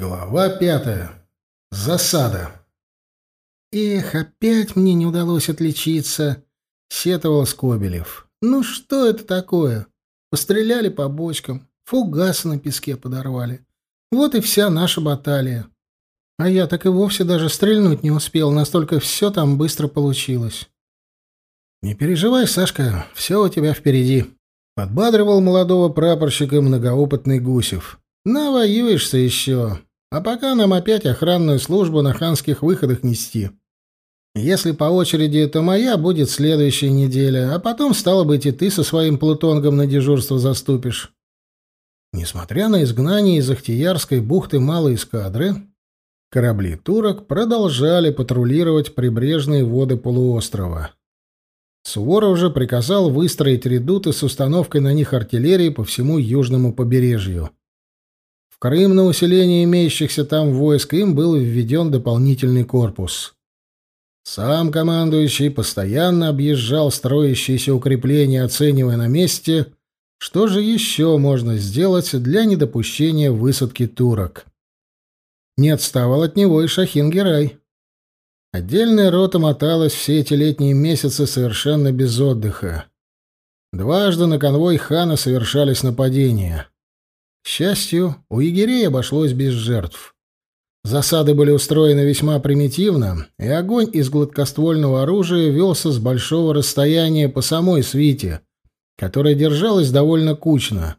Глава пятая. Засада. «Эх, опять мне не удалось отличиться», — сетовал Скобелев. «Ну что это такое? Постреляли по бочкам, фугасы на песке подорвали. Вот и вся наша баталия. А я так и вовсе даже стрельнуть не успел, настолько все там быстро получилось». «Не переживай, Сашка, все у тебя впереди», — подбадривал молодого прапорщика многоопытный Гусев. Навоюешься еще. А пока нам опять охранную службу на ханских выходах нести. Если по очереди это моя, будет следующая неделя, а потом, стало быть, и ты со своим плутонгом на дежурство заступишь. Несмотря на изгнание из Ахтиярской бухты малой эскадры, корабли турок продолжали патрулировать прибрежные воды полуострова. Суворов же приказал выстроить редуты с установкой на них артиллерии по всему южному побережью. Крым на усиление имеющихся там войск им был введен дополнительный корпус. Сам командующий постоянно объезжал строящиеся укрепления, оценивая на месте, что же еще можно сделать для недопущения высадки турок. Не отставал от него и Шахин-Герай. Отдельная рота моталась все эти летние месяцы совершенно без отдыха. Дважды на конвой хана совершались нападения. К счастью, у егерей обошлось без жертв. Засады были устроены весьма примитивно, и огонь из гладкоствольного оружия велся с большого расстояния по самой свите, которая держалась довольно кучно.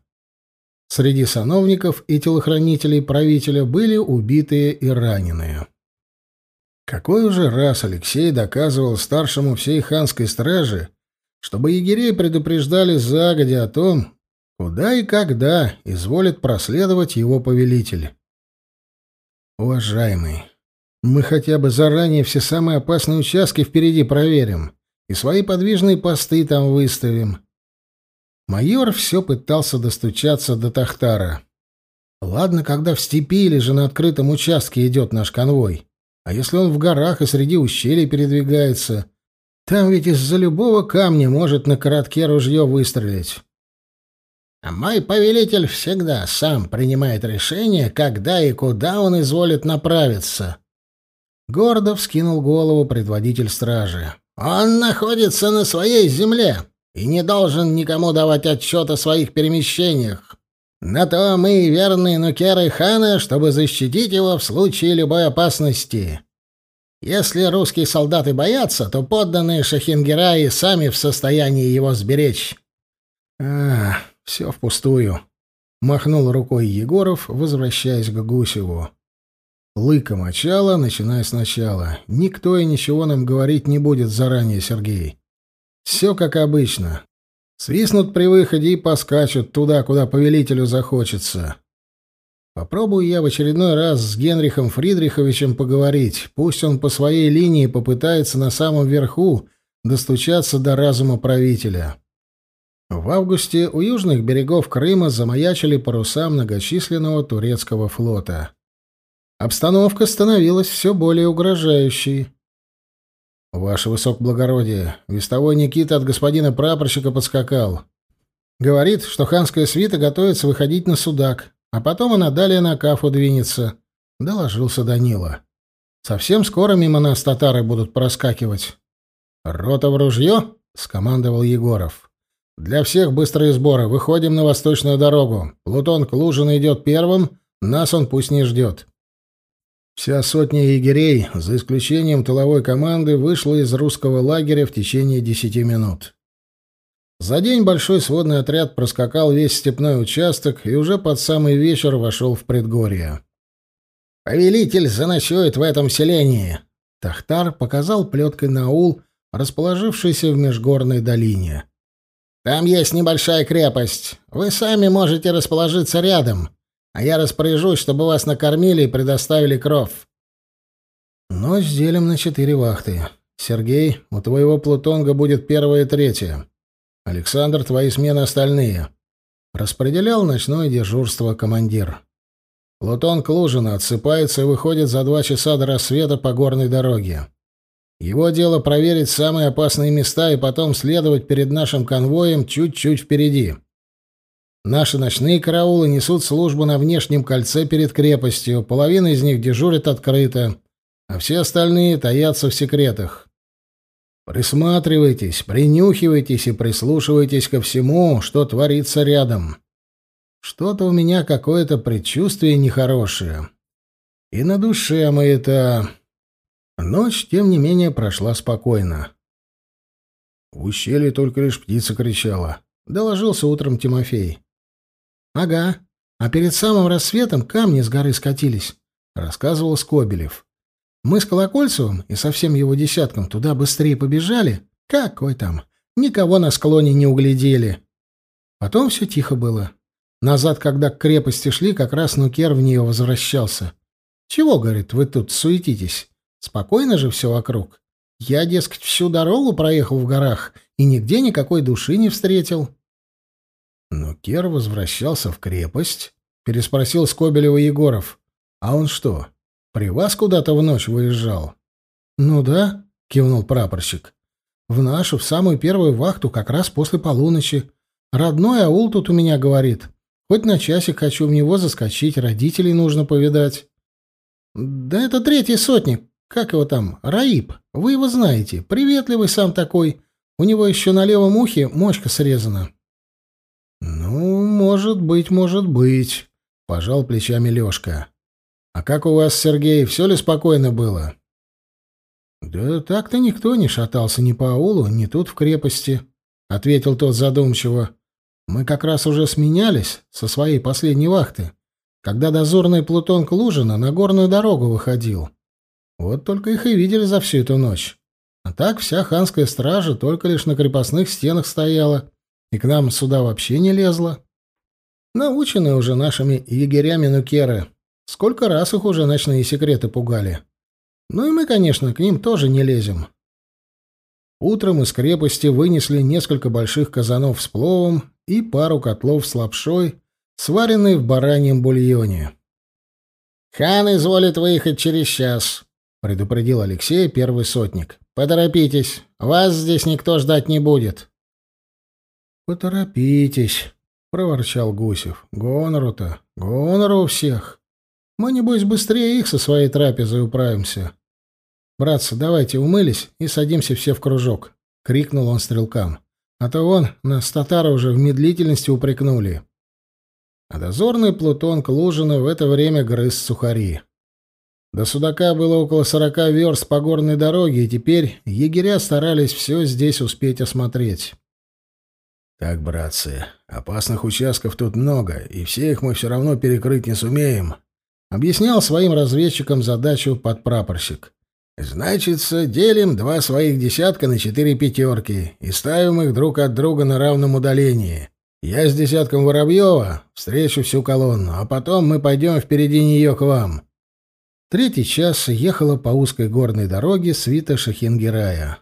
Среди сановников и телохранителей правителя были убитые и раненые. Какой уже раз Алексей доказывал старшему всей ханской стражи, чтобы егерей предупреждали загодя о том, Куда и когда изволит проследовать его повелитель? Уважаемый, мы хотя бы заранее все самые опасные участки впереди проверим и свои подвижные посты там выставим. Майор все пытался достучаться до Тахтара. Ладно, когда в степи или же на открытом участке идет наш конвой. А если он в горах и среди ущелий передвигается? Там ведь из-за любого камня может на коротке ружье выстрелить. Мой повелитель всегда сам принимает решение, когда и куда он изволит направиться. Гордо вскинул голову предводитель стражи. Он находится на своей земле и не должен никому давать отчет о своих перемещениях. На то мы и верные нукеры хана, чтобы защитить его в случае любой опасности. Если русские солдаты боятся, то подданные Шахингераи сами в состоянии его сберечь. Ах, все впустую. Махнул рукой Егоров, возвращаясь к Гусеву. Лыка мочала, начиная сначала. Никто и ничего нам говорить не будет заранее, Сергей. Все как обычно. Свистнут при выходе и поскачут туда, куда повелителю захочется. Попробую я в очередной раз с Генрихом Фридриховичем поговорить. Пусть он по своей линии попытается на самом верху достучаться до разума правителя. В августе у южных берегов Крыма замаячили паруса многочисленного турецкого флота. Обстановка становилась все более угрожающей. «Ваше высокоблагородие, вестовой Никита от господина прапорщика подскакал. Говорит, что ханская свита готовится выходить на Судак, а потом она далее на Кафу двинется», — доложился Данила. «Совсем скоро мимо нас татары будут проскакивать». «Рота в ружье?» — скомандовал Егоров. Для всех быстрые сборы. Выходим на восточную дорогу. Плутон к Лужину идет первым, нас он пусть не ждет. Вся сотня егерей, за исключением тыловой команды, вышла из русского лагеря в течение десяти минут. За день большой сводный отряд проскакал весь степной участок и уже под самый вечер вошел в предгорье. «Повелитель заночует в этом селении!» Тахтар показал плеткой на аул, расположившийся в межгорной долине. Там есть небольшая крепость. Вы сами можете расположиться рядом, а я распоряжусь, чтобы вас накормили и предоставили кров. Ночь делим на четыре вахты. Сергей, у твоего Плутонга будет первая и третья. Александр, твои смены остальные. Распределял ночное дежурство командир. Плутон Клужина отсыпается и выходит за два часа до рассвета по горной дороге. Его дело проверить самые опасные места и потом следовать перед нашим конвоем чуть-чуть впереди. Наши ночные караулы несут службу на внешнем кольце перед крепостью, половина из них дежурит открыто, а все остальные таятся в секретах. Присматривайтесь, принюхивайтесь и прислушивайтесь ко всему, что творится рядом. Что-то у меня какое-то предчувствие нехорошее. И на душе мы это... Ночь, тем не менее, прошла спокойно. В ущелье только лишь птица кричала. Доложился утром Тимофей. «Ага. А перед самым рассветом камни с горы скатились», — рассказывал Скобелев. «Мы с Колокольцевым и со всем его десятком туда быстрее побежали. Какой там? Никого на склоне не углядели. Потом все тихо было. Назад, когда к крепости шли, как раз Нукер в нее возвращался. «Чего, — говорит, — вы тут суетитесь? Спокойно же все вокруг. Я, дескать, всю дорогу проехал в горах и нигде никакой души не встретил». Но Кер возвращался в крепость, переспросил Скобелева Егоров. А он что, при вас куда-то в ночь выезжал? Ну да, кивнул прапорщик. В нашу, в самую первую вахту, как раз после полуночи. Родной аул тут у меня говорит. Хоть на часик хочу в него заскочить, родителей нужно повидать. Да это третий сотник, как его там, Раиб. Вы его знаете, приветливый сам такой. У него еще на левом ухе мочка срезана. «Ну, может быть, может быть», — пожал плечами Лёшка. «А как у вас, Сергей, все ли спокойно было?» «Да так-то никто не шатался ни по аулу, ни тут в крепости», — ответил тот задумчиво. «Мы как раз уже сменялись со своей последней вахты, когда дозорный Плутон Клужина на горную дорогу выходил. Вот только их и видели за всю эту ночь. А так вся ханская стража только лишь на крепостных стенах стояла» и к нам сюда вообще не лезла. Научены уже нашими егерями нукеры. Сколько раз их уже ночные секреты пугали. Ну и мы, конечно, к ним тоже не лезем. Утром из крепости вынесли несколько больших казанов с пловом и пару котлов с лапшой, сваренной в бараньем бульоне. «Хан изволит выехать через час», — предупредил Алексей первый сотник. «Поторопитесь, вас здесь никто ждать не будет». «Поторопитесь», — проворчал Гусев. «Гонору-то, гонору у всех. Мы, небось, быстрее их со своей трапезой управимся. Братцы, давайте умылись и садимся все в кружок», — крикнул он стрелкам. «А то вон, нас татары уже в медлительности упрекнули». А дозорный Плутон Клужина в это время грыз сухари. До Судака было около сорока верст по горной дороге, и теперь егеря старались все здесь успеть осмотреть. «Так, братцы, опасных участков тут много, и все их мы все равно перекрыть не сумеем», — объяснял своим разведчикам задачу подпрапорщик. «Значится, делим два своих десятка на четыре пятерки и ставим их друг от друга на равном удалении. Я с десятком Воробьева встречу всю колонну, а потом мы пойдем впереди нее к вам». Третий час ехала по узкой горной дороге свита Шахингерая.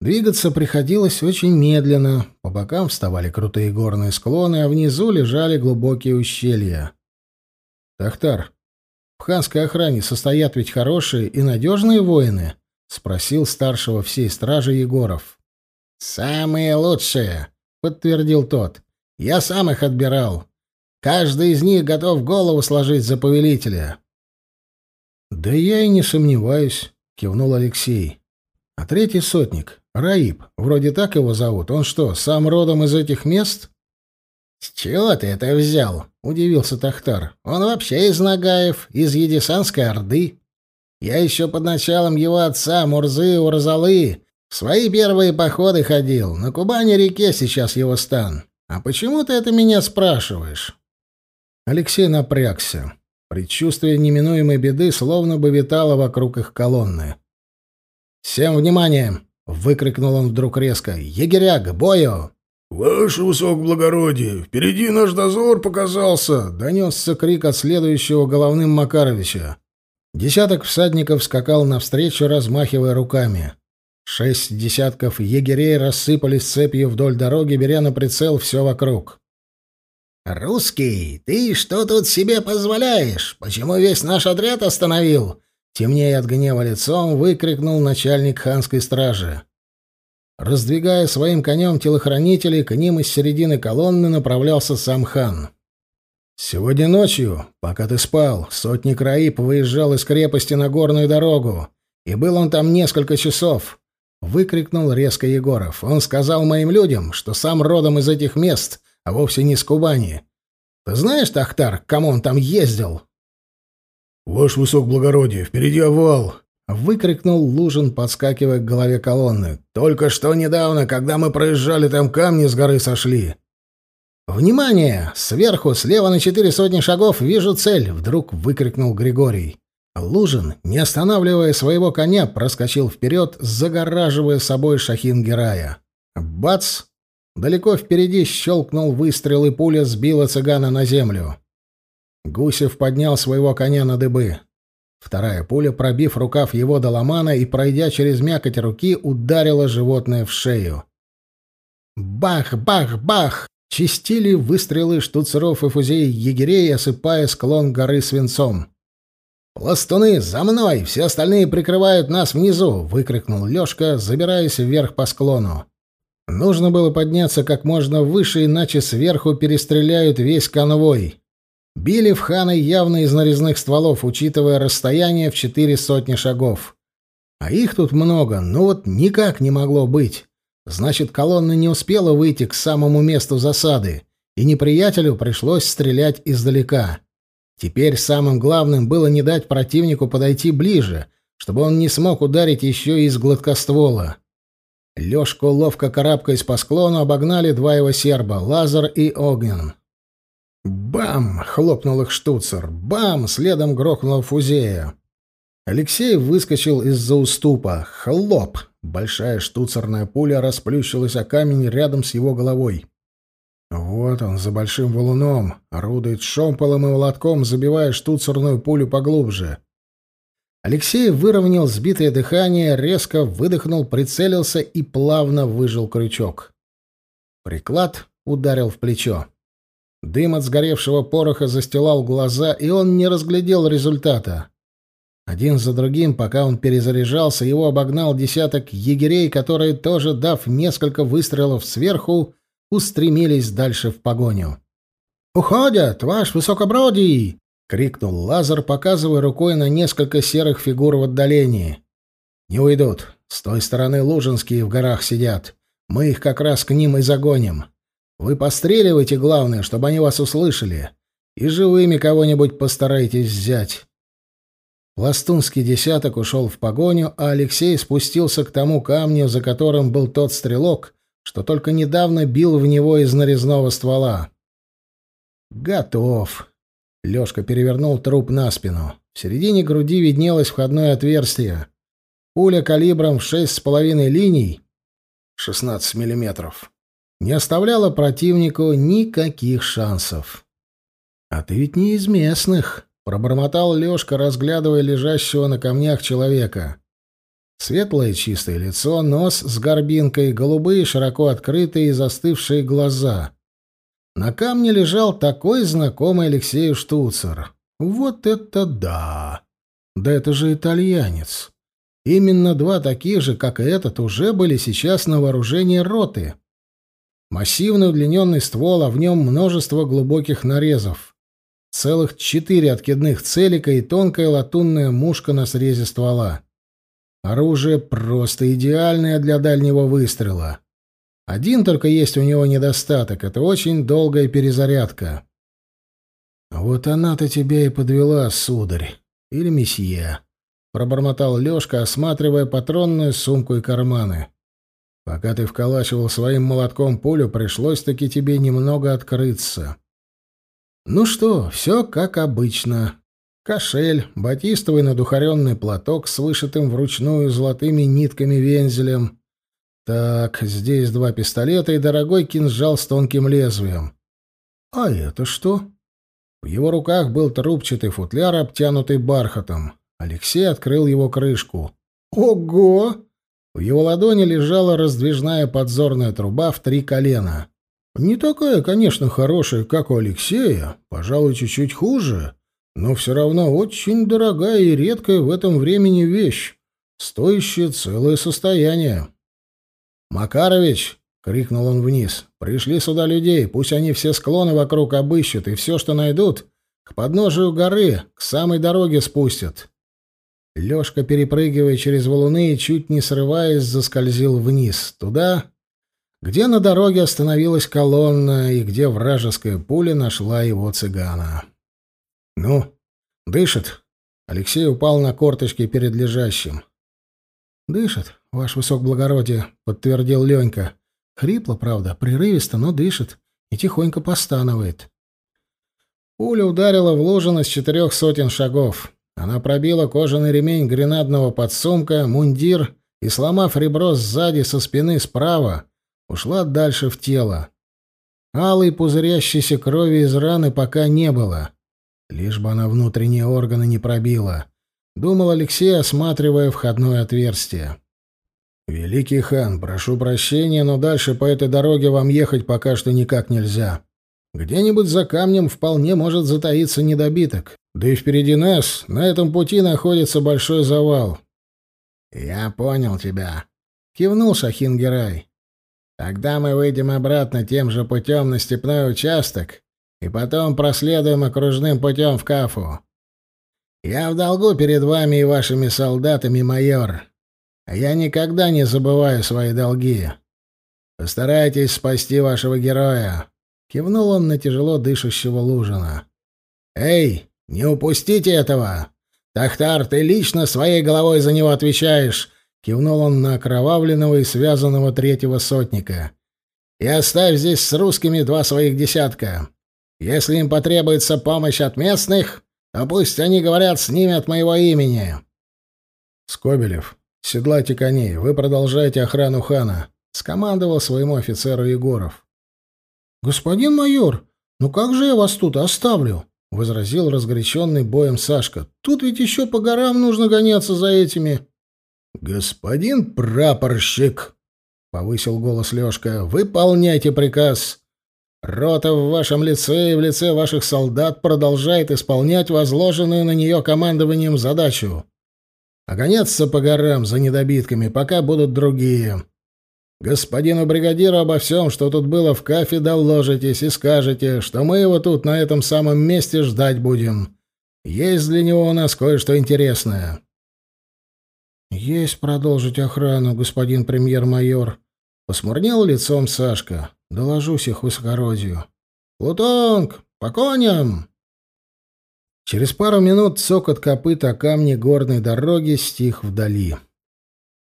Двигаться приходилось очень медленно, по бокам вставали крутые горные склоны, а внизу лежали глубокие ущелья. «Тахтар, в ханской охране состоят ведь хорошие и надежные воины?» — спросил старшего всей стражи Егоров. «Самые лучшие», — подтвердил тот. «Я сам их отбирал. Каждый из них готов голову сложить за повелителя». «Да я и не сомневаюсь», — кивнул Алексей. «А третий сотник, Раиб, вроде так его зовут. Он что, сам родом из этих мест? С чего ты это взял? удивился Тахтар. Он вообще из Нагаев, из Едисанской Орды. Я еще под началом его отца Мурзы Урзалы в свои первые походы ходил. На Кубани-реке сейчас его стан. А почему ты это меня спрашиваешь? Алексей напрягся. Предчувствие неминуемой беды словно бы витало вокруг их колонны. «Всем внимание!» — выкрикнул он вдруг резко. «Егеря, к бою!» «Ваше высокоблагородие, впереди наш дозор показался!» — донесся крик от следующего головным Макаровича. Десяток всадников скакал навстречу, размахивая руками. Шесть десятков егерей рассыпались цепью вдоль дороги, беря на прицел все вокруг. «Русский, ты что тут себе позволяешь? Почему весь наш отряд остановил?» Темнее от гнева лицом выкрикнул начальник ханской стражи. Раздвигая своим конем телохранителей, к ним из середины колонны направлялся сам хан. «Сегодня ночью, пока ты спал, сотник Раип выезжал из крепости на горную дорогу, и был он там несколько часов», — выкрикнул резко Егоров. «Он сказал моим людям, что сам родом из этих мест, а вовсе не с Кубани. Ты знаешь, Тахтар, к кому он там ездил?» «Ваш высокоблагородие, впереди овал!» — выкрикнул Лужин, подскакивая к голове колонны. «Только что недавно, когда мы проезжали, там камни с горы сошли. «Внимание! Сверху, слева на четыре сотни шагов, вижу цель!» — вдруг выкрикнул Григорий. Лужин, не останавливая своего коня, проскочил вперед, загораживая собой Шахин Герая. Бац! Далеко впереди щелкнул выстрел, и пуля сбила цыгана на землю. Гусев поднял своего коня на дыбы. Вторая пуля, пробив рукав его доломана и пройдя через мякоть руки, ударила животное в шею. Бах, бах, бах! Чистили выстрелы штуцеров и фузей егерей, осыпая склон горы свинцом. «Пластуны, за мной! Все остальные прикрывают нас внизу!» — выкрикнул Лёшка, забираясь вверх по склону. Нужно было подняться как можно выше, иначе сверху перестреляют весь конвой. Били в хана явно из нарезных стволов, учитывая расстояние в четыре сотни шагов. А их тут много, но вот никак не могло быть. Значит, колонна не успела выйти к самому месту засады, и неприятелю пришлось стрелять издалека. Теперь самым главным было не дать противнику подойти ближе, чтобы он не смог ударить еще и из гладкоствола. Лёшку, ловко карабкаясь по склону, обогнали два его серба — Лазар и Огнен. «Бам!» — хлопнул их штуцер. «Бам!» — следом грохнул Фузея. Алексей выскочил из-за уступа. Хлоп! Большая штуцерная пуля расплющилась о камень рядом с его головой. Вот он, за большим валуном, орудует шомполом и молотком, забивая штуцерную пулю поглубже. Алексей выровнял сбитое дыхание, резко выдохнул, прицелился и плавно выжил крючок. Приклад ударил в плечо. Дым от сгоревшего пороха застилал глаза, и он не разглядел результата. Один за другим, пока он перезаряжался, его обогнал десяток егерей, которые, тоже дав несколько выстрелов сверху, устремились дальше в погоню. «Уходят, ваш высокобродий!» — крикнул Лазар, показывая рукой на несколько серых фигур в отдалении. «Не уйдут. С той стороны Лужинские в горах сидят. Мы их как раз к ним и загоним. Вы постреливайте, главное, чтобы они вас услышали. И живыми кого-нибудь постарайтесь взять». Пластунский десяток ушел в погоню, а Алексей спустился к тому камню, за которым был тот стрелок, что только недавно бил в него из нарезного ствола. «Готов!» Лёшка перевернул труп на спину. В середине груди виднелось входное отверстие. Пуля калибром в шесть с половиной линий, 16 миллиметров, не оставляла противнику никаких шансов. «А ты ведь не из местных», Пробормотал Лёшка, разглядывая лежащего на камнях человека. Светлое чистое лицо, нос с горбинкой, голубые, широко открытые и застывшие глаза. На камне лежал такой знакомый Алексею Штуцер. Вот это да! Да это же итальянец. Именно два таких же, как и этот, уже были сейчас на вооружении роты. Массивный удлиненный ствол, а в нем множество глубоких нарезов. Целых четыре откидных целика и тонкая латунная мушка на срезе ствола. Оружие просто идеальное для дальнего выстрела. Один только есть у него недостаток — это очень долгая перезарядка. «Вот она-то тебя и подвела, сударь. Или месье», — пробормотал Лёшка, осматривая патронную сумку и карманы. «Пока ты вколачивал своим молотком пулю, пришлось-таки тебе немного открыться». Ну что, все как обычно. Кошель, батистовый надухаренный платок с вышитым вручную золотыми нитками вензелем. Так, здесь два пистолета и дорогой кинжал с тонким лезвием. А это что? В его руках был трубчатый футляр, обтянутый бархатом. Алексей открыл его крышку. Ого! В его ладони лежала раздвижная подзорная труба в три колена. Не такая, конечно, хорошая, как у Алексея, пожалуй, чуть-чуть хуже, но все равно очень дорогая и редкая в этом времени вещь, стоящая целое состояние. «Макарович!» — крикнул он вниз. «Пришли сюда людей, пусть они все склоны вокруг обыщут, и все, что найдут, к подножию горы, к самой дороге спустят». Лёшка, перепрыгивая через валуны и чуть не срываясь, заскользил вниз, туда, где на дороге остановилась колонна и где вражеская пуля нашла его цыгана. «Ну, дышит?» Алексей упал на корточки перед лежащим. «Дышит, ваш высокоблагородие», — подтвердил Ленька. Хрипло, правда, прерывисто, но дышит и тихонько постанывает. Пуля ударила в лужину с четырех сотен шагов. Она пробила кожаный ремень гренадного подсумка, мундир и, сломав ребро сзади со спины справа, ушла дальше в тело. Алой пузырящейся крови из раны пока не было. Лишь бы она внутренние органы не пробила. Думал Алексей, осматривая входное отверстие. «Великий хан, прошу прощения, но дальше по этой дороге вам ехать пока что никак нельзя. Где-нибудь за камнем вполне может затаиться недобиток. Да и впереди нас, на этом пути находится большой завал». «Я понял тебя», — кивнул Шахин Герай. Тогда мы выйдем обратно тем же путем на степной участок и потом проследуем окружным путем в Кафу. Я в долгу перед вами и вашими солдатами, майор. А я никогда не забываю свои долги. Постарайтесь спасти вашего героя. Кивнул он на тяжело дышащего Лужина. Эй, не упустите этого. Тахтар, ты лично своей головой за него отвечаешь. Кивнул он на окровавленного и связанного третьего сотника. «И оставь здесь с русскими два своих десятка. Если им потребуется помощь от местных, то пусть они говорят с ними от моего имени». «Скобелев, седлайте коней, вы продолжаете охрану хана», — скомандовал своему офицеру Егоров. «Господин майор, ну как же я вас тут оставлю?» — возразил разгоряченный боем Сашка. «Тут ведь еще по горам нужно гоняться за этими...» «Господин прапорщик!» — повысил голос Лёшка. «Выполняйте приказ! Рота в вашем лице и в лице ваших солдат продолжает исполнять возложенную на нее командованием задачу. Огоняться по горам за недобитками, пока будут другие. Господину бригадиру обо всем, что тут было в кафе, доложитесь и скажете, что мы его тут на этом самом месте ждать будем. Есть для него у нас кое-что интересное». «Есть продолжить охрану, господин премьер-майор», — посмурнел лицом Сашка. «Доложусь их высокородию». «Плутонг, по коням!» Через пару минут цокот копыт о камни горной дороги стих вдали.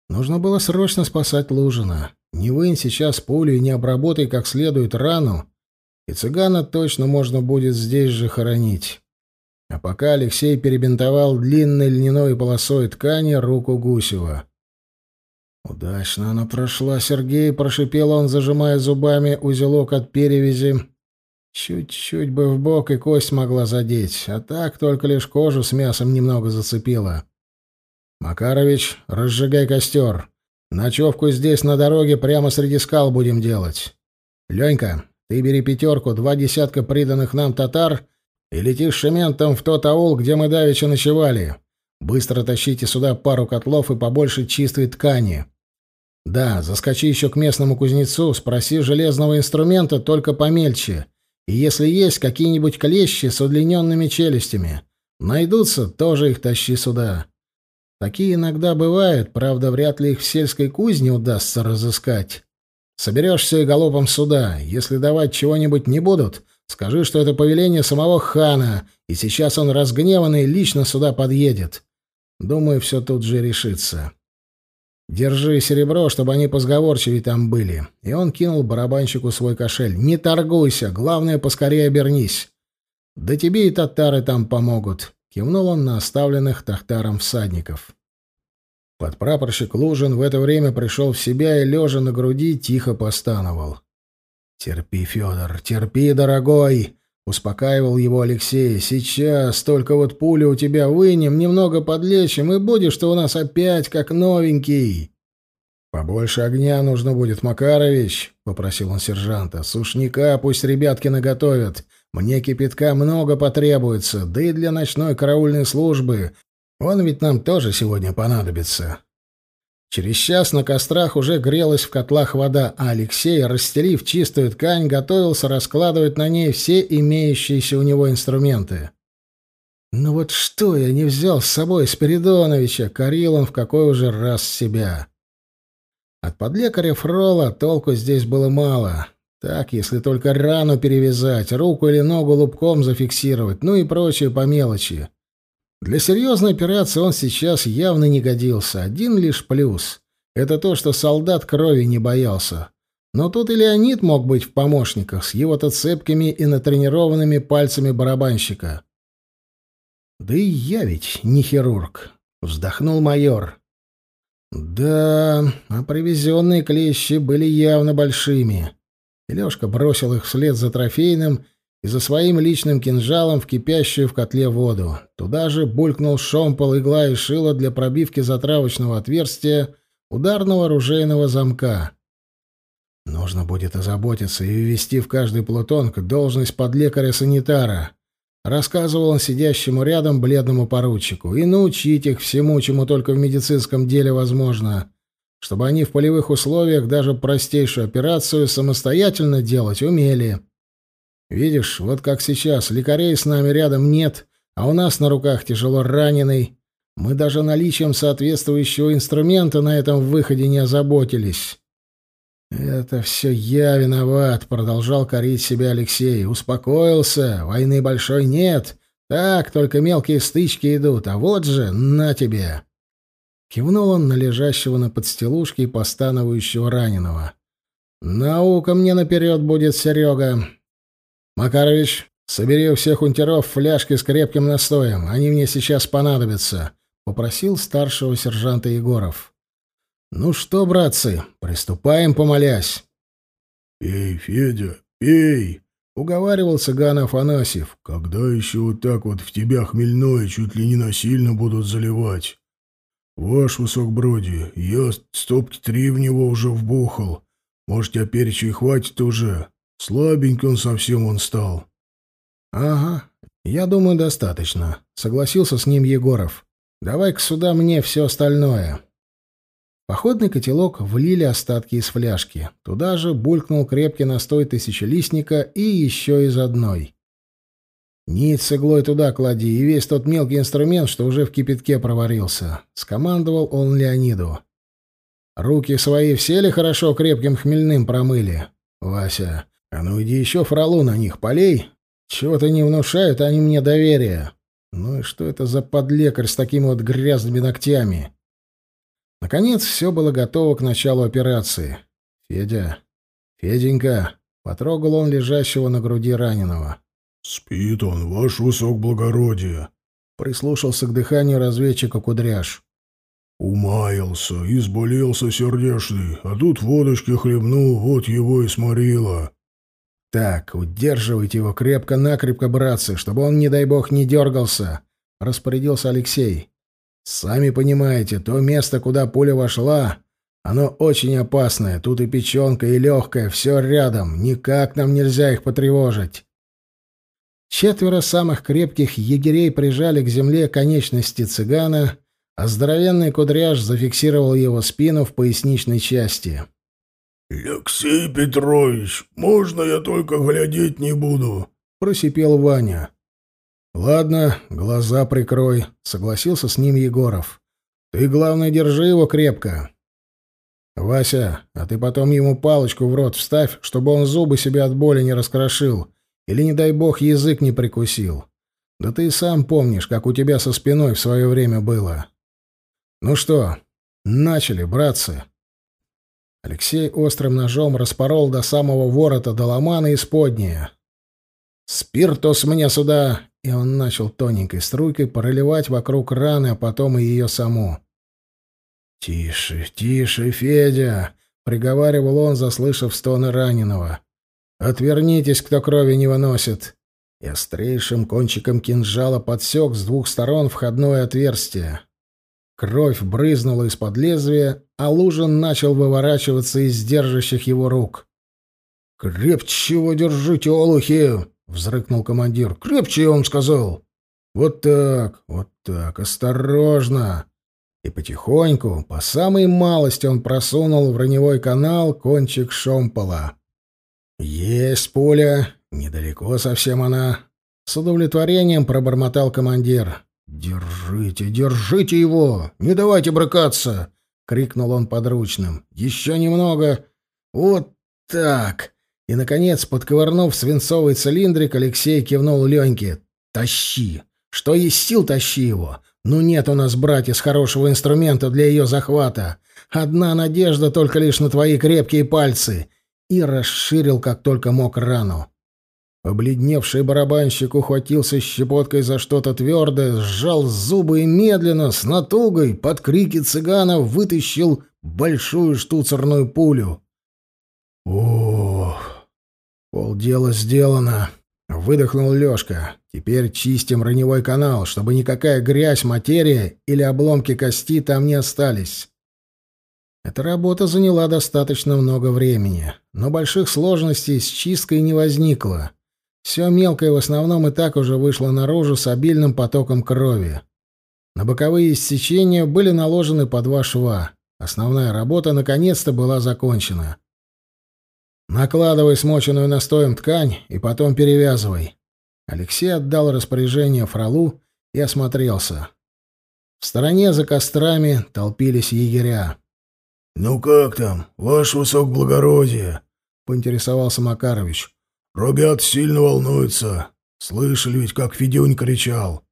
Нужно было срочно спасать Лужина. Не вынь сейчас пулю и не обработай как следует рану, и цыгана точно можно будет здесь же хоронить. А пока Алексей перебинтовал длинной льняной полосой ткани руку Гусева. «Удачно она прошла, Сергей», — прошипел он, зажимая зубами узелок от перевязи. «Чуть-чуть бы в бок и кость могла задеть, а так только лишь кожу с мясом немного зацепила». «Макарович, разжигай костер. Ночевку здесь на дороге прямо среди скал будем делать. Ленька, ты бери пятерку, два десятка приданных нам татар — и летишь шементом в тот аул, где мы давеча ночевали. Быстро тащите сюда пару котлов и побольше чистой ткани. Да, заскочи еще к местному кузнецу, спроси железного инструмента, только помельче. И если есть какие-нибудь клещи с удлиненными челюстями, найдутся, тоже их тащи сюда. Такие иногда бывают, правда, вряд ли их в сельской кузне удастся разыскать. Соберешься и галопом сюда. Если давать чего-нибудь не будут, Скажи, что это повеление самого хана, и сейчас он разгневанный лично сюда подъедет. Думаю, все тут же решится. Держи серебро, чтобы они позговорчивее там были. И он кинул барабанщику свой кошель. Не торгуйся, главное, поскорее обернись. Да тебе и татары там помогут. Кивнул он на оставленных Тахтаром всадников. Подпрапорщик Лужин в это время пришел в себя и, лежа на груди, тихо постановал. «Терпи, Федор, терпи, дорогой!» — успокаивал его Алексей. «Сейчас только вот пулю у тебя вынем, немного подлечим, и будешь ты у нас опять как новенький!» «Побольше огня нужно будет, Макарович», — попросил он сержанта. «Сушника пусть ребятки наготовят. Мне кипятка много потребуется, да и для ночной караульной службы. Он ведь нам тоже сегодня понадобится». Через час на кострах уже грелась в котлах вода, а Алексей, расстелив чистую ткань, готовился раскладывать на ней все имеющиеся у него инструменты. «Ну вот что я не взял с собой Спиридоновича?» — корил он в какой уже раз себя. От подлекаря Фрола толку здесь было мало. Так, если только рану перевязать, руку или ногу лупком зафиксировать, ну и прочее по мелочи. Для серьезной операции он сейчас явно не годился. Один лишь плюс — это то, что солдат крови не боялся. Но тут и Леонид мог быть в помощниках с его-то цепкими и натренированными пальцами барабанщика. «Да и я ведь не хирург», — вздохнул майор. «Да, а привезенные клещи были явно большими». И Лёшка бросил их вслед за трофейным — и за своим личным кинжалом в кипящую в котле воду. Туда же булькнул шомпол, игла и шило для пробивки затравочного отверстия ударного оружейного замка. Нужно будет озаботиться и ввести в каждый плутонг должность подлекаря-санитара, рассказывал он сидящему рядом бледному поручику, и научить их всему, чему только в медицинском деле возможно, чтобы они в полевых условиях даже простейшую операцию самостоятельно делать умели. Видишь, вот как сейчас, лекарей с нами рядом нет, а у нас на руках тяжело раненый. Мы даже наличием соответствующего инструмента на этом выходе не озаботились. «Это все я виноват», — продолжал корить себя Алексей. «Успокоился, войны большой нет. Так, только мелкие стычки идут. А вот же, на тебе!» Кивнул он на лежащего на подстилушке и постановающего раненого. «Наука мне наперед будет, Серега. «Макарович, собери у всех унтеров фляжки с крепким настоем. Они мне сейчас понадобятся», — попросил старшего сержанта Егоров. «Ну что, братцы, приступаем, помолясь». «Пей, Федя, пей!» — уговаривал цыган Афанасьев. «Когда еще вот так вот в тебя хмельное чуть ли не насильно будут заливать? Ваш высокбродие, я стопки три в него уже вбухал. Может, тебя перечи хватит уже?» Слабенький он совсем он стал. Ага, я думаю, достаточно, согласился с ним Егоров. Давай-ка сюда мне все остальное. Походный котелок влили остатки из фляжки. Туда же булькнул крепкий настой тысячелистника и еще из одной. «Нить с иглой туда клади, и весь тот мелкий инструмент, что уже в кипятке проварился», — скомандовал он Леониду. «Руки свои все ли хорошо крепким хмельным промыли? Вася, а ну иди еще фролу на них полей. Чего-то не внушают они мне доверия. Ну и что это за подлекарь с такими вот грязными ногтями? Наконец все было готово к началу операции. Федя, Феденька, потрогал он лежащего на груди раненого. Спит он, ваш высокоблагородие. Прислушался к дыханию разведчика Кудряш. Умаялся, изболелся сердешный, а тут водочки хлебнул, вот его и сморило. «Так, удерживайте его крепко-накрепко, братцы, чтобы он, не дай бог, не дергался», — распорядился Алексей. «Сами понимаете, то место, куда пуля вошла, оно очень опасное. Тут и печенка, и легкая, все рядом. Никак нам нельзя их потревожить». Четверо самых крепких егерей прижали к земле конечности цыгана, а здоровенный кудряш зафиксировал его спину в поясничной части. «Алексей Петрович, можно я только глядеть не буду?» — просипел Ваня. «Ладно, глаза прикрой», — согласился с ним Егоров. «Ты, главное, держи его крепко». «Вася, а ты потом ему палочку в рот вставь, чтобы он зубы себе от боли не раскрошил или, не дай бог, язык не прикусил. Да ты сам помнишь, как у тебя со спиной в свое время было. Ну что, начали, братцы». Алексей острым ножом распорол до самого ворота доломана исподнее. «Спиртус мне сюда!» И он начал тоненькой струйкой проливать вокруг раны, а потом и ее саму. «Тише, тише, Федя!» — приговаривал он, заслышав стоны раненого. «Отвернитесь, кто крови не выносит!» И острейшим кончиком кинжала подсек с двух сторон входное отверстие. Кровь брызнула из-под лезвия, а Лужин начал выворачиваться из держащих его рук. «Крепче его держите, олухи!» — взрыкнул командир. «Крепче, я вам сказал!» «Вот так, вот так, осторожно!» И потихоньку, по самой малости, он просунул в раневой канал кончик шомпола. «Есть пуля, недалеко совсем она», — с удовлетворением пробормотал командир. «Держите, держите его! Не давайте брыкаться!» — крикнул он подручным. «Еще немного! Вот так!» И, наконец, подковырнув свинцовый цилиндрик, Алексей кивнул Леньке. «Тащи! Что есть сил, тащи его! Ну нет у нас, братец, хорошего инструмента для ее захвата. Одна надежда только лишь на твои крепкие пальцы!» И расширил, как только мог, рану. Побледневший барабанщик ухватился щепоткой за что-то твердое, сжал зубы и медленно, с натугой, под крики цыгана, вытащил большую штуцерную пулю. «Ох, полдела сделано!» — выдохнул Лёшка. «Теперь чистим раневой канал, чтобы никакая грязь, материя или обломки кости там не остались». Эта работа заняла достаточно много времени, но больших сложностей с чисткой не возникло. Все мелкое в основном и так уже вышло наружу с обильным потоком крови. На боковые иссечения были наложены по два шва. Основная работа наконец-то была закончена. «Накладывай смоченную настоем ткань и потом перевязывай». Алексей отдал распоряжение фролу и осмотрелся. В стороне за кострами толпились егеря. «Ну как там, ваш высокоблагородие?» — поинтересовался Макарович. Ребят сильно волнуются. Слышали ведь, как Федюнь кричал.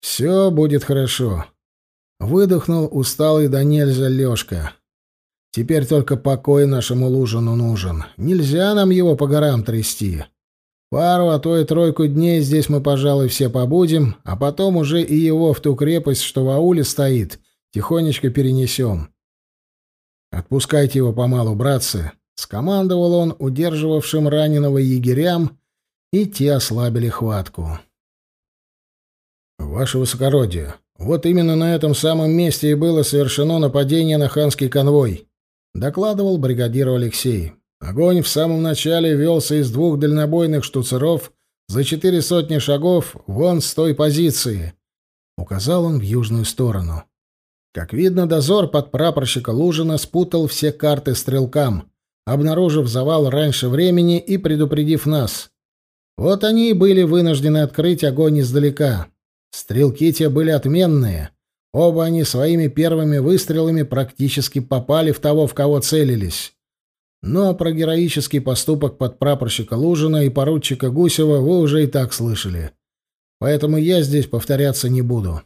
«Все будет хорошо», — выдохнул усталый до нельзя Лешка. «Теперь только покой нашему Лужину нужен. Нельзя нам его по горам трясти. Пару, а то и тройку дней здесь мы, пожалуй, все побудем, а потом уже и его в ту крепость, что в ауле стоит, тихонечко перенесем. Отпускайте его помалу, братцы, Скомандовал он удерживавшим раненого егерям, и те ослабили хватку. «Ваше высокородие, вот именно на этом самом месте и было совершено нападение на ханский конвой», — докладывал бригадир Алексей. «Огонь в самом начале велся из двух дальнобойных штуцеров за четыре сотни шагов вон с той позиции», — указал он в южную сторону. Как видно, дозор под прапорщика Лужина спутал все карты стрелкам, обнаружив завал раньше времени и предупредив нас. Вот они и были вынуждены открыть огонь издалека. Стрелки те были отменные. Оба они своими первыми выстрелами практически попали в того, в кого целились. Но про героический поступок подпрапорщика Лужина и поручика Гусева вы уже и так слышали. Поэтому я здесь повторяться не буду.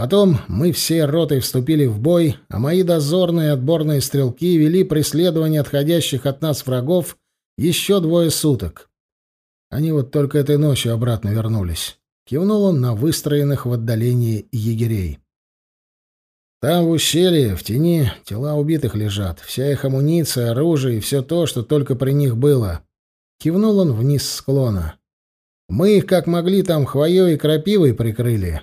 Потом мы все ротой вступили в бой, а мои дозорные отборные стрелки вели преследование отходящих от нас врагов еще двое суток. Они вот только этой ночью обратно вернулись. Кивнул он на выстроенных в отдалении егерей. Там в ущелье, в тени, тела убитых лежат. Вся их амуниция, оружие и все то, что только при них было. Кивнул он вниз склона. Мы их как могли там хвоей и крапивой прикрыли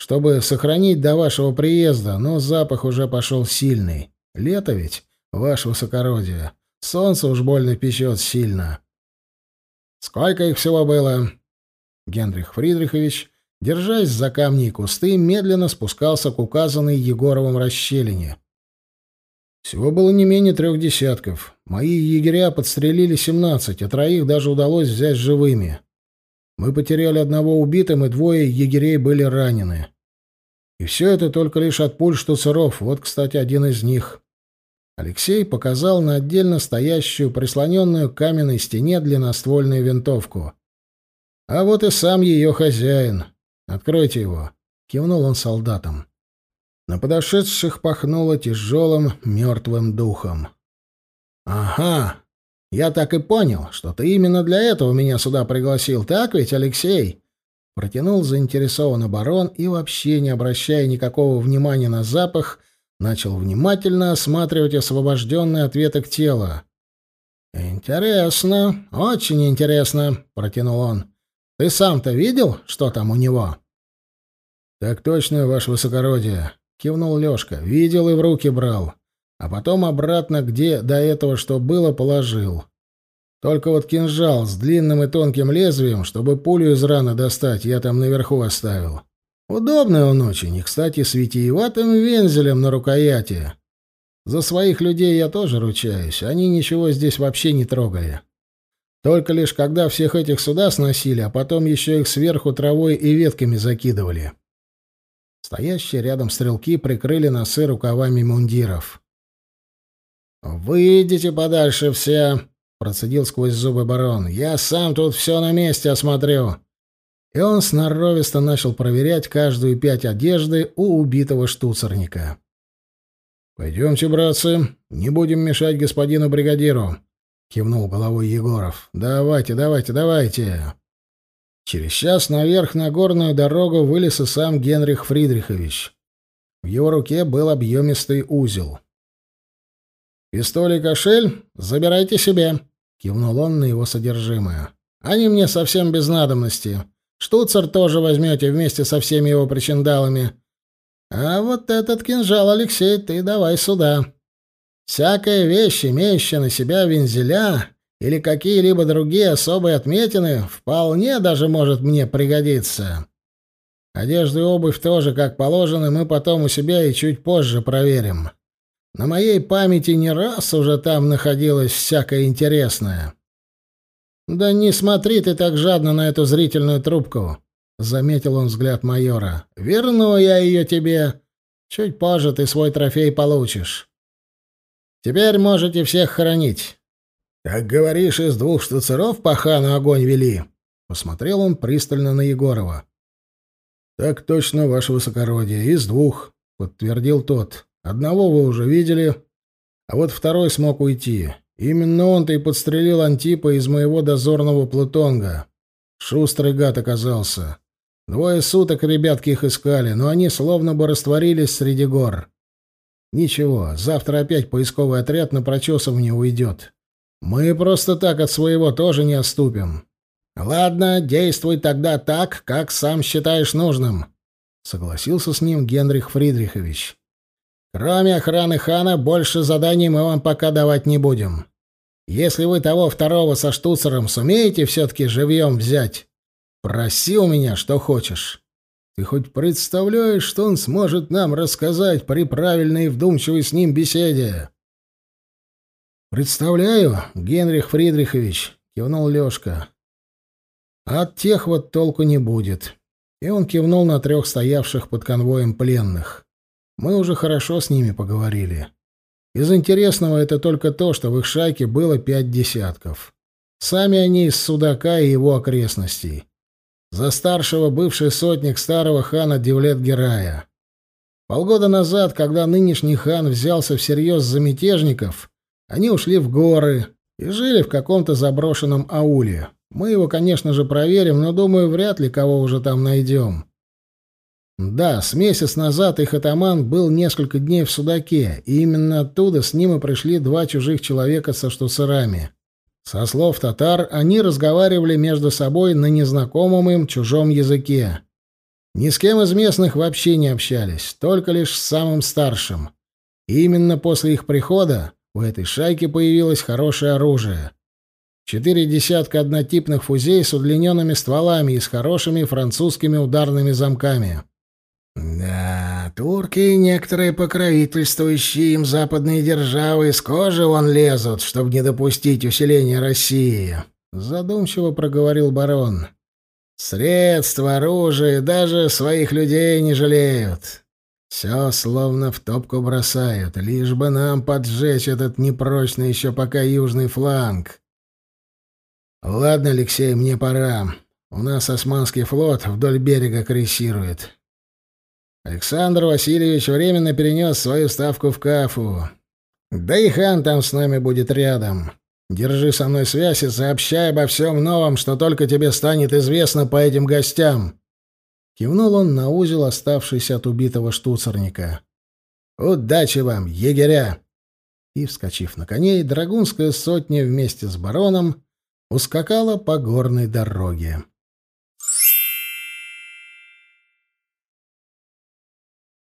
чтобы сохранить до вашего приезда, но запах уже пошел сильный. Лето ведь, ваше высокородие. Солнце уж больно печет сильно. Сколько их всего было? Генрих Фридрихович, держась за камни и кусты, медленно спускался к указанной Егоровым расщелине. Всего было не менее трех десятков. Мои егеря подстрелили семнадцать, а троих даже удалось взять живыми. Мы потеряли одного убитым, и двое егерей были ранены. И все это только лишь от пуль штуцеров. Вот, кстати, один из них. Алексей показал на отдельно стоящую, прислоненную к каменной стене длинноствольную винтовку. А вот и сам ее хозяин. Откройте его. Кивнул он солдатам. На подошедших пахнуло тяжелым мертвым духом. «Ага, я так и понял, что ты именно для этого меня сюда пригласил, так ведь, Алексей? Протянул заинтересованно барон и вообще не обращая никакого внимания на запах, начал внимательно осматривать освобожденное от веток тело. Интересно, очень интересно, протянул он. Ты сам-то видел, что там у него? Так точно, ваше высокородие, кивнул Лёшка. Видел и в руки брал а потом обратно, где до этого что было, положил. Только вот кинжал с длинным и тонким лезвием, чтобы пулю из раны достать, я там наверху оставил. Удобный он очень, и, кстати, с витиеватым вензелем на рукояти. За своих людей я тоже ручаюсь, они ничего здесь вообще не трогали. Только лишь когда всех этих сюда сносили, а потом еще их сверху травой и ветками закидывали. Стоящие рядом стрелки прикрыли носы рукавами мундиров. «Выйдите подальше все!» — процедил сквозь зубы барон. «Я сам тут все на месте осмотрю!» И он сноровисто начал проверять каждую пять одежды у убитого штуцерника. «Пойдемте, братцы, не будем мешать господину бригадиру», — кивнул головой Егоров. «Давайте, давайте, давайте!» Через час наверх на горную дорогу вылез и сам Генрих Фридрихович. В его руке был объемистый узел. «Пистоль и кошель забирайте себе», — кивнул он на его содержимое. «Они мне совсем без надобности. Штуцер тоже возьмете вместе со всеми его причиндалами. А вот этот кинжал, Алексей, ты давай сюда. Всякая вещь, имеющая на себя вензеля, или какие-либо другие особые отметины, вполне даже может мне пригодиться. Одежду и обувь тоже, как положено, мы потом у себя и чуть позже проверим. На моей памяти не раз уже там находилось всякое интересное. Да не смотри ты так жадно на эту зрительную трубку, заметил он взгляд майора. Верну я ее тебе. Чуть позже ты свой трофей получишь. Теперь можете всех хоронить. «Так говоришь, из двух штуцеров по хану огонь вели?» Посмотрел он пристально на Егорова. «Так точно, ваше высокородие, из двух», — подтвердил тот. «Одного вы уже видели, а вот второй смог уйти. Именно он-то и подстрелил Антипа из моего дозорного плутонга. Шустрый гад оказался. Двое суток ребятки их искали, но они словно бы растворились среди гор. Ничего, завтра опять поисковый отряд на прочесывание уйдет. Мы просто так от своего тоже не отступим. Ладно, действуй тогда так, как сам считаешь нужным, согласился с ним Генрих Фридрихович. Кроме охраны хана, больше заданий мы вам пока давать не будем. Если вы того второго со штуцером сумеете все-таки живьем взять, проси у меня, что хочешь. Ты хоть представляешь, что он сможет нам рассказать при правильной и вдумчивой с ним беседе? «Представляю, Генрих Фридрихович», — кивнул Лёшка. «От тех вот толку не будет». И он кивнул на трех стоявших под конвоем пленных. «Мы уже хорошо с ними поговорили. Из интересного это только то, что в их шайке было пять десятков. Сами они из Судака и его окрестностей. За старшего бывший сотник старого хана Девлет Герая. Полгода назад, когда нынешний хан взялся всерьез за мятежников, они ушли в горы и жили в каком-то заброшенном ауле. Мы его, конечно же, проверим, но, думаю, вряд ли кого уже там найдем. Да, с месяц назад их атаман был несколько дней в Судаке, и именно оттуда с ним и пришли два чужих человека со штуцерами. Со слов татар, они разговаривали между собой на незнакомом им чужом языке. Ни с кем из местных вообще не общались, только лишь с самым старшим. И именно после их прихода у этой шайки появилось хорошее оружие. Четыре десятка однотипных фузей с удлиненными стволами и с хорошими французскими ударными замками. «Да, турки и некоторые покровительствующие им западные державы из кожи вон лезут, чтобы не допустить усиления России», — задумчиво проговорил барон. «Средства, оружие, даже своих людей не жалеют. Все словно в топку бросают, лишь бы нам поджечь этот непрочный еще пока южный фланг. Ладно, Алексей, мне пора. У нас османский флот вдоль берега крейсирует. Александр Васильевич временно перенес свою ставку в Кафу. Да и хан там с нами будет рядом. Держи со мной связь и сообщай обо всем новом, что только тебе станет известно по этим гостям. Кивнул он на узел, оставшийся от убитого штуцерника. «Удачи вам, егеря!» И, вскочив на коней, драгунская сотня вместе с бароном ускакала по горной дороге.